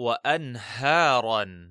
وأنهارا.